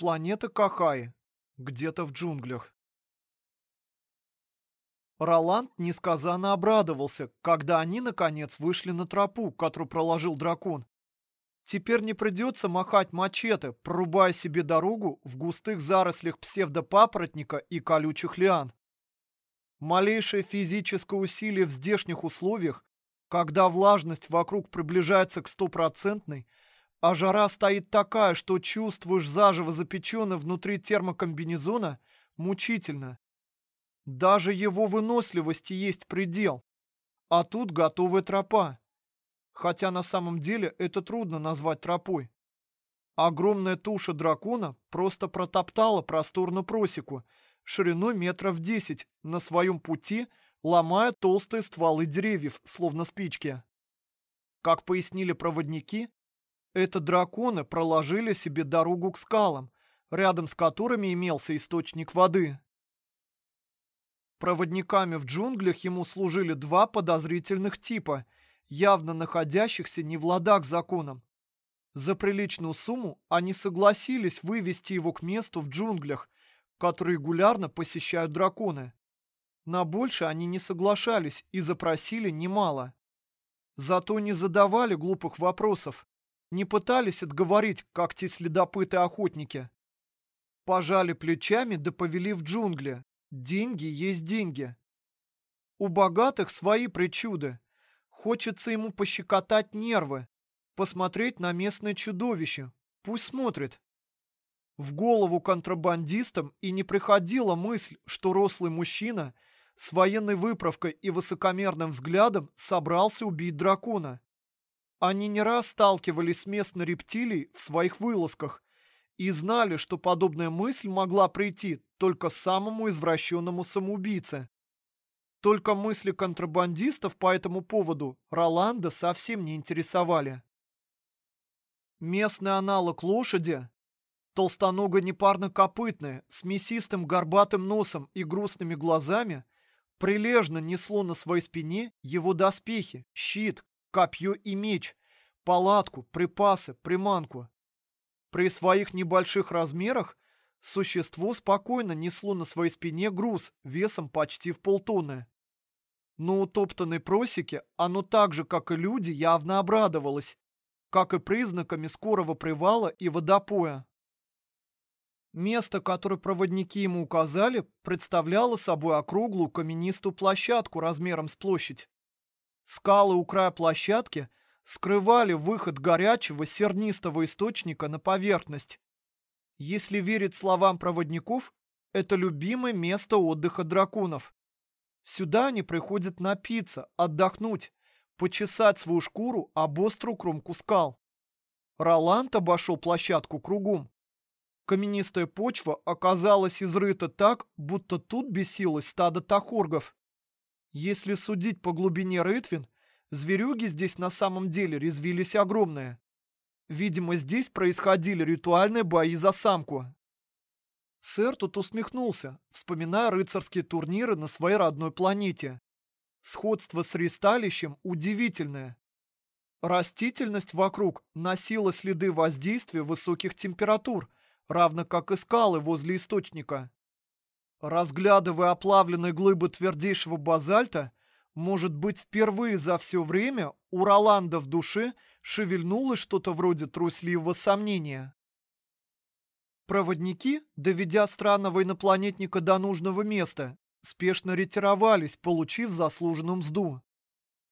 Планета Кахай. Где-то в джунглях. Роланд несказанно обрадовался, когда они, наконец, вышли на тропу, которую проложил дракон. Теперь не придется махать мачете, прорубая себе дорогу в густых зарослях псевдопапоротника и колючих лиан. Малейшее физическое усилие в здешних условиях, когда влажность вокруг приближается к стопроцентной, а жара стоит такая, что чувствуешь заживо запеченное внутри термокомбинезона, мучительно. Даже его выносливости есть предел. А тут готовая тропа. Хотя на самом деле это трудно назвать тропой. Огромная туша дракона просто протоптала просторную просеку, шириной метров десять, на своем пути, ломая толстые стволы деревьев, словно спички. Как пояснили проводники, это драконы проложили себе дорогу к скалам, рядом с которыми имелся источник воды. Проводниками в джунглях ему служили два подозрительных типа, явно находящихся не в ладах с законом. За приличную сумму они согласились вывести его к месту в джунглях, которые регулярно посещают драконы. На больше они не соглашались и запросили немало. Зато не задавали глупых вопросов, не пытались отговорить, как те следопыты-охотники. Пожали плечами да повели в джунгли, Деньги есть деньги. У богатых свои причуды. Хочется ему пощекотать нервы, посмотреть на местное чудовище. Пусть смотрит. В голову контрабандистам и не приходила мысль, что рослый мужчина с военной выправкой и высокомерным взглядом собрался убить дракона. Они не раз сталкивались с местной рептилией в своих вылазках и знали, что подобная мысль могла прийти только самому извращенному самоубийце. Только мысли контрабандистов по этому поводу Роланда совсем не интересовали. Местный аналог лошади, толстоного-непарно-копытное, с мясистым горбатым носом и грустными глазами, прилежно несло на своей спине его доспехи, щит, копье и меч, палатку, припасы, приманку. При своих небольших размерах существо спокойно несло на своей спине груз весом почти в полтонны. Но утоптанной просеке оно так же, как и люди, явно обрадовалось, как и признаками скорого привала и водопоя. Место, которое проводники ему указали, представляло собой округлую каменистую площадку размером с площадь. Скалы у края площадки – скрывали выход горячего сернистого источника на поверхность. Если верить словам проводников, это любимое место отдыха драконов. Сюда они приходят напиться, отдохнуть, почесать свою шкуру об острую кромку скал. Роланд обошел площадку кругом. Каменистая почва оказалась изрыта так, будто тут бесилось стадо тахоргов. Если судить по глубине рытвин, Зверюги здесь на самом деле резвились огромные. Видимо, здесь происходили ритуальные бои за самку. Сэр тут усмехнулся, вспоминая рыцарские турниры на своей родной планете. Сходство с ристалищем удивительное. Растительность вокруг носила следы воздействия высоких температур, равно как и скалы возле источника. Разглядывая оплавленные глыбы твердейшего базальта, может быть, впервые за все время у Роланда в душе шевельнулось что-то вроде трусливого сомнения. Проводники, доведя странного инопланетника до нужного места, спешно ретировались, получив заслуженную мзду.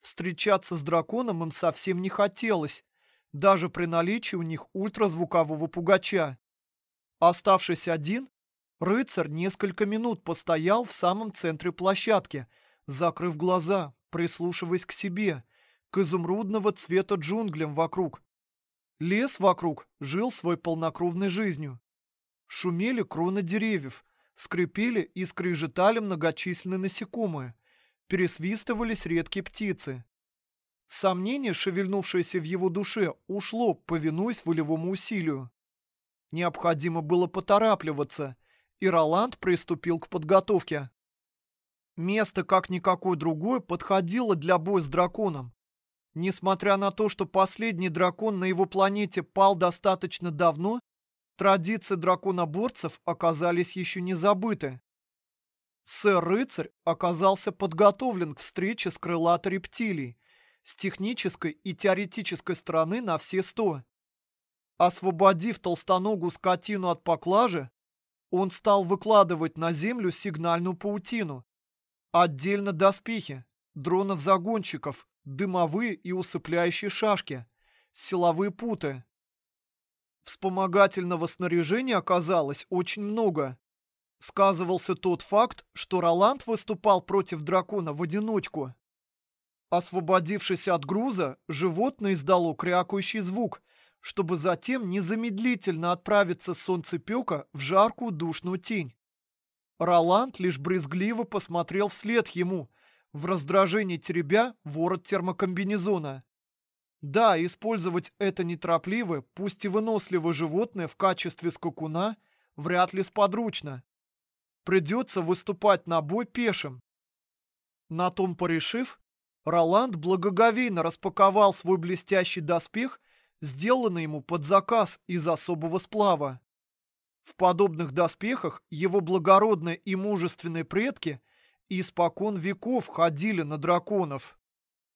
Встречаться с драконом им совсем не хотелось, даже при наличии у них ультразвукового пугача. Оставшись один, рыцарь несколько минут постоял в самом центре площадки – закрыв глаза, прислушиваясь к себе, к изумрудного цвета джунглям вокруг. Лес вокруг жил своей полнокровной жизнью. Шумели кроны деревьев, скрипели и скрежетали многочисленные насекомые, пересвистывались редкие птицы. Сомнение, шевельнувшееся в его душе, ушло, повинуясь волевому усилию. Необходимо было поторапливаться, и Роланд приступил к подготовке. Место, как никакое другое, подходило для боя с драконом. Несмотря на то, что последний дракон на его планете пал достаточно давно, Традиции драконоборцев оказались еще не забыты. Сэр-рыцарь оказался подготовлен к встрече с крылатой рептилией с технической и теоретической стороны на все сто. Освободив толстоногую скотину от поклажи, он стал выкладывать на землю сигнальную паутину. Отдельно доспехи, дронов-загонщиков, дымовые и усыпляющие шашки, силовые путы. Вспомогательного снаряжения оказалось очень много. Сказывался тот факт, что Роланд выступал против дракона в одиночку. Освободившись от груза, животное издало крякающий звук, чтобы затем незамедлительно отправиться с солнцепека в жаркую душную тень. Роланд лишь брезгливо посмотрел вслед ему, в раздражении теребя ворот термокомбинезона. Да, использовать это неторопливое, пусть и выносливое животное в качестве скакуна вряд ли сподручно. Придется выступать на бой пешим. На том порешив, Роланд благоговейно распаковал свой блестящий доспех, сделанный ему под заказ из особого сплава. В подобных доспехах его благородные и мужественные предки испокон веков ходили на драконов.